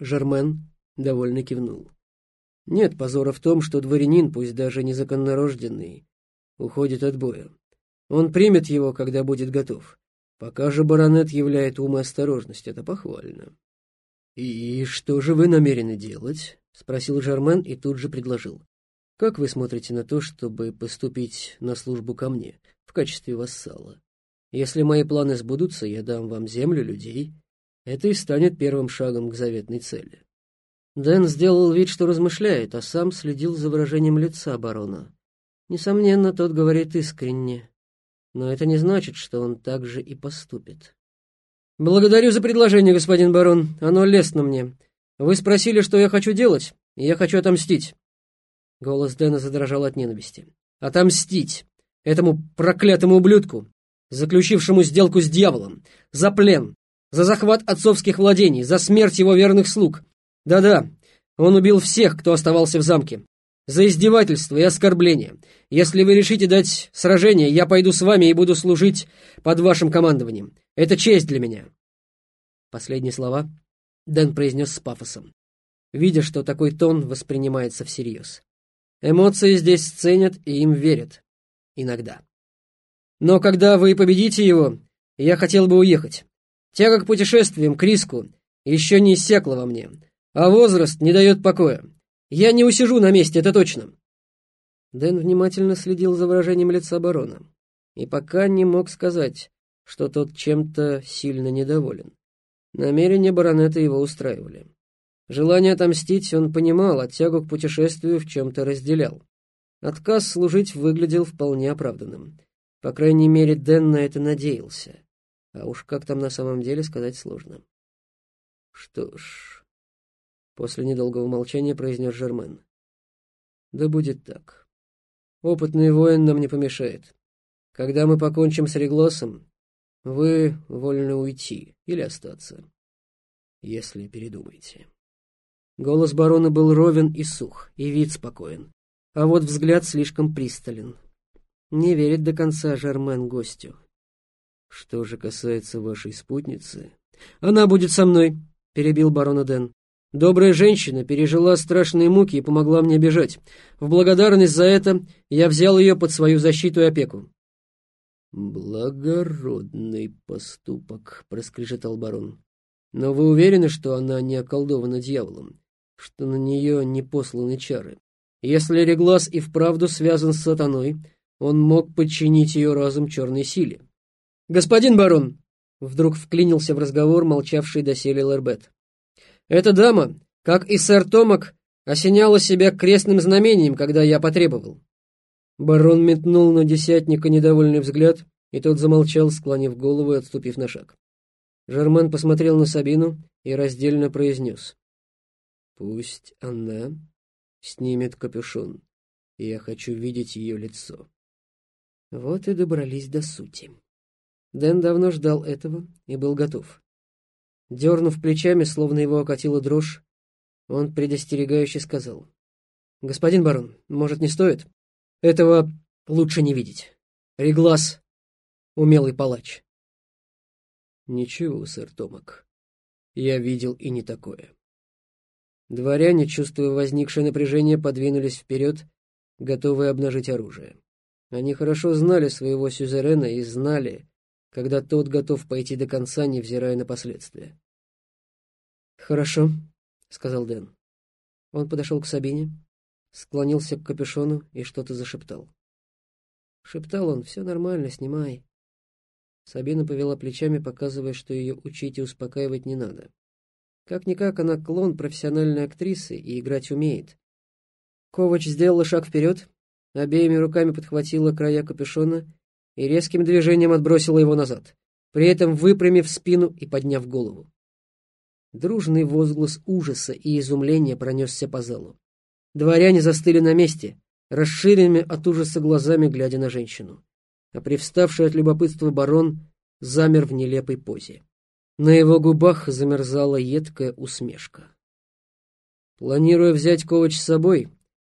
Жермен довольно кивнул. Нет позора в том, что дворянин, пусть даже незаконнорожденный, уходит от боя. Он примет его, когда будет готов. Пока же баронет являет ум и осторожность, это похвально. «И что же вы намерены делать?» — спросил Жермен и тут же предложил. «Как вы смотрите на то, чтобы поступить на службу ко мне в качестве вассала? Если мои планы сбудутся, я дам вам землю, людей. Это и станет первым шагом к заветной цели». Дэн сделал вид, что размышляет, а сам следил за выражением лица барона. Несомненно, тот говорит искренне но это не значит, что он так же и поступит. «Благодарю за предложение, господин барон. Оно лестно мне. Вы спросили, что я хочу делать, и я хочу отомстить». Голос Дэна задрожал от ненависти. «Отомстить! Этому проклятому ублюдку, заключившему сделку с дьяволом, за плен, за захват отцовских владений, за смерть его верных слуг. Да-да, он убил всех, кто оставался в замке за издевательство и оскорбление. Если вы решите дать сражение, я пойду с вами и буду служить под вашим командованием. Это честь для меня». Последние слова Дэн произнес с пафосом, видя, что такой тон воспринимается всерьез. Эмоции здесь ценят и им верят. Иногда. Но когда вы победите его, я хотел бы уехать. Тяга к путешествиям, к риску, еще не иссякла во мне, а возраст не дает покоя. Я не усижу на месте, это точно!» Дэн внимательно следил за выражением лица барона и пока не мог сказать, что тот чем-то сильно недоволен. Намерения баронета его устраивали. Желание отомстить он понимал, а тягу к путешествию в чем-то разделял. Отказ служить выглядел вполне оправданным. По крайней мере, Дэн на это надеялся. А уж как там на самом деле сказать сложно. Что ж, После недолгого молчания произнес Жермен. Да будет так. Опытный воин нам не помешает. Когда мы покончим с Реглосом, вы вольны уйти или остаться, если передумаете. Голос барона был ровен и сух, и вид спокоен, а вот взгляд слишком пристален. Не верит до конца Жермен гостю. Что же касается вашей спутницы... Она будет со мной, перебил барона Ден. Добрая женщина пережила страшные муки и помогла мне бежать. В благодарность за это я взял ее под свою защиту и опеку. «Благородный поступок», — проскрежетал барон. «Но вы уверены, что она не околдована дьяволом, что на нее не посланы чары? Если Реглас и вправду связан с сатаной, он мог подчинить ее разум черной силе». «Господин барон!» — вдруг вклинился в разговор молчавший доселе Лербет. Эта дама, как и сэр Томак, осеняла себя крестным знамением, когда я потребовал. Барон метнул на десятника недовольный взгляд, и тот замолчал, склонив голову и отступив на шаг. Жермен посмотрел на Сабину и раздельно произнес. «Пусть она снимет капюшон. Я хочу видеть ее лицо». Вот и добрались до сути. Дэн давно ждал этого и был готов. Дернув плечами, словно его окатила дрожь, он предостерегающе сказал. «Господин барон, может, не стоит? Этого лучше не видеть. Реглас — умелый палач». «Ничего, сэр Томак, я видел и не такое». Дворяне, чувствуя возникшее напряжение, подвинулись вперед, готовые обнажить оружие. Они хорошо знали своего сюзерена и знали, когда тот готов пойти до конца, невзирая на последствия. «Хорошо», — сказал Дэн. Он подошел к Сабине, склонился к капюшону и что-то зашептал. Шептал он, «Все нормально, снимай». Сабина повела плечами, показывая, что ее учить и успокаивать не надо. Как-никак она клон профессиональной актрисы и играть умеет. Ковач сделала шаг вперед, обеими руками подхватила края капюшона и резким движением отбросила его назад, при этом выпрямив спину и подняв голову. Дружный возглас ужаса и изумления пронесся по залу. Дворяне застыли на месте, расширенными от ужаса глазами, глядя на женщину. А привставший от любопытства барон замер в нелепой позе. На его губах замерзала едкая усмешка. Планируя взять Ковач с собой,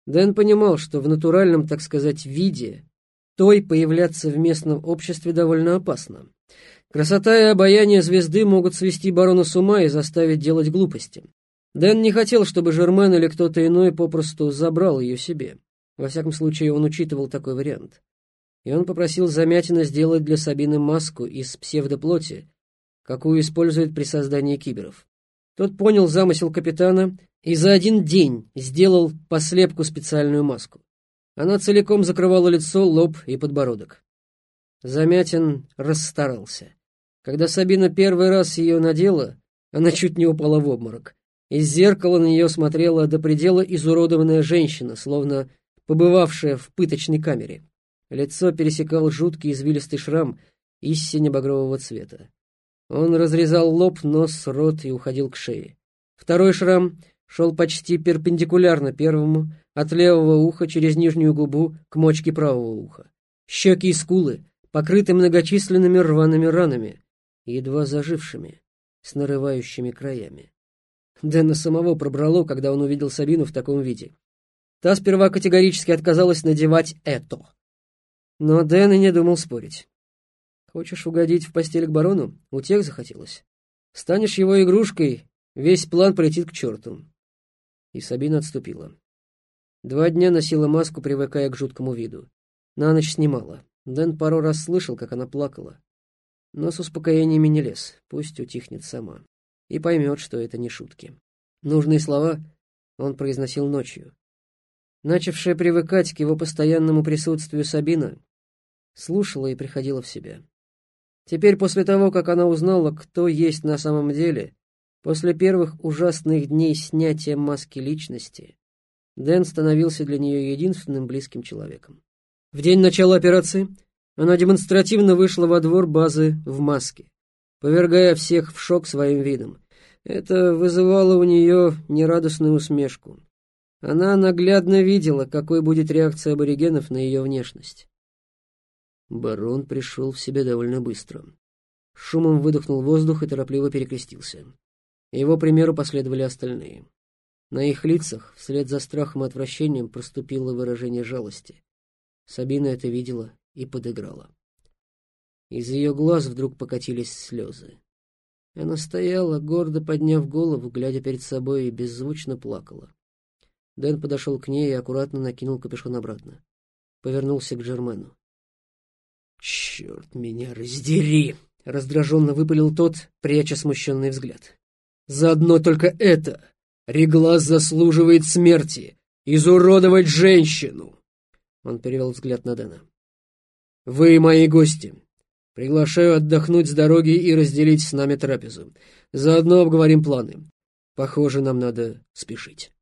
Дэн понимал, что в натуральном, так сказать, виде той появляться в местном обществе довольно опасно. Красота и обаяние звезды могут свести барона с ума и заставить делать глупости. Дэн не хотел, чтобы Жермен или кто-то иной попросту забрал ее себе. Во всяком случае, он учитывал такой вариант. И он попросил Замятина сделать для Сабины маску из псевдоплоти, какую используют при создании киберов. Тот понял замысел капитана и за один день сделал по специальную маску. Она целиком закрывала лицо, лоб и подбородок. Замятин расстарался. Когда Сабина первый раз ее надела, она чуть не упала в обморок. Из зеркала на нее смотрела до предела изуродованная женщина, словно побывавшая в пыточной камере. Лицо пересекал жуткий извилистый шрам из сине-багрового цвета. Он разрезал лоб, нос, рот и уходил к шее. Второй шрам шел почти перпендикулярно первому, от левого уха через нижнюю губу к мочке правого уха. Щеки и скулы покрыты многочисленными рваными ранами, едва зажившими, с нарывающими краями. Дэна самого пробрало, когда он увидел Сабину в таком виде. Та сперва категорически отказалась надевать это. Но Дэн и не думал спорить. Хочешь угодить в постель к барону? У тех захотелось. Станешь его игрушкой, весь план полетит к черту. И Сабина отступила. Два дня носила маску, привыкая к жуткому виду. На ночь снимала. Дэн пару раз слышал, как она плакала. Но с успокоениями не лез, пусть утихнет сама. И поймет, что это не шутки. Нужные слова он произносил ночью. Начавшая привыкать к его постоянному присутствию Сабина, слушала и приходила в себя. Теперь, после того, как она узнала, кто есть на самом деле, после первых ужасных дней снятия маски личности, Дэн становился для нее единственным близким человеком. В день начала операции она демонстративно вышла во двор базы в маске, повергая всех в шок своим видом. Это вызывало у нее нерадостную усмешку. Она наглядно видела, какой будет реакция аборигенов на ее внешность. Барон пришел в себя довольно быстро. Шумом выдохнул воздух и торопливо перекрестился. Его примеру последовали остальные. На их лицах, вслед за страхом и отвращением, проступило выражение жалости. Сабина это видела и подыграла. Из ее глаз вдруг покатились слезы. Она стояла, гордо подняв голову, глядя перед собой, и беззвучно плакала. Дэн подошел к ней и аккуратно накинул капюшон обратно. Повернулся к Джермену. «Черт меня раздери!» — раздраженно выпалил тот, пряча смущенный взгляд. «Заодно только это! Реглас заслуживает смерти! Изуродовать женщину!» Он перевел взгляд на Дэна. «Вы мои гости. Приглашаю отдохнуть с дороги и разделить с нами трапезу. Заодно обговорим планы. Похоже, нам надо спешить».